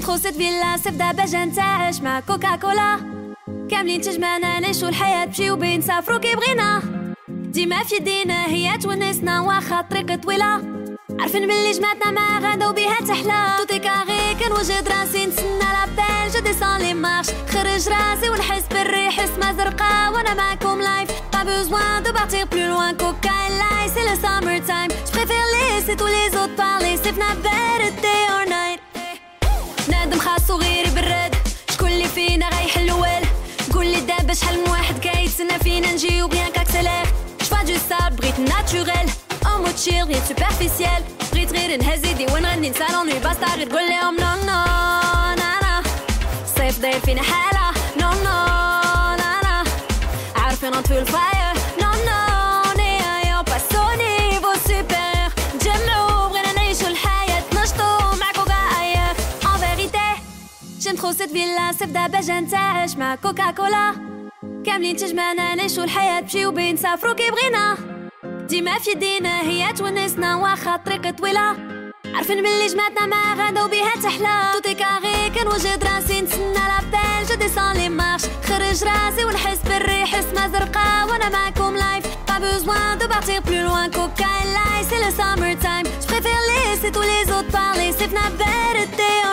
ست فيلا صيف دابا جا نتعاش مع كوكا كولا كاملين تجمعنا نعيشو الحياة بشي وبنسافرو كي بغينا ديما في يدينا هي تونسنا واخا الطريق طويلة عارفين باللي جمعتنا مع غدا وبيها تحلى توتي كاغي كنوجد راسي نتسنى لابيل جو ديسون لي مارش خرج راسي ونحس بالريح اسمها زرقاء وأنا معكم لايف با بوزوان دو بارتير بلو لوان كوكا لاي سي لو سامر تايم جو بريفير ليسي تو لي زوت بارلي صيفنا بارد نادم خاصو غير برد شكون اللي فينا غيحل وال قول لي دابا شحال من واحد كيتسنى فينا نجيو بيان كاكسلير. شفا دو ساب بغيت en mode chill rien de superficiel. بغيت غير نهزيدي ونغني نسى لونوي باستا غير تقول لهم نو نو نانا الصيف داير فينا حالة نو نو نانا عارفين نطفي الفاير جيم ترو سيت فيلا صيف دابا جا نتعاش مع كوكا كولا كاملين تجمعنا نعيشو الحياة بشي وبين سافرو كي بغينا ديما في يدينا هي تونسنا واخا الطريق طويلة عارفين باللي جمعتنا مع غدا وبيها تحلى توتي كاغي كنوجد راسي نتسنى لابيل جو ديسون لي مارش خرج راسي ونحس بالريح اسمها زرقاء وأنا معكم لايف با بوزوان دو بارتير بلو لوان كوكا لاي سي لو سامر تايم جو بريفير ليسي تو لي زوت بارلي صيفنا بارد دي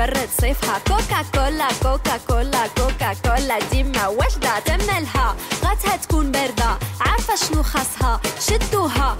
تبرد صيفها. كوكا كولا كوكا كولا كوكا كولا ديما وحدة تملها. بغاتها تكون باردة عارفة شنو خاصها شدوها.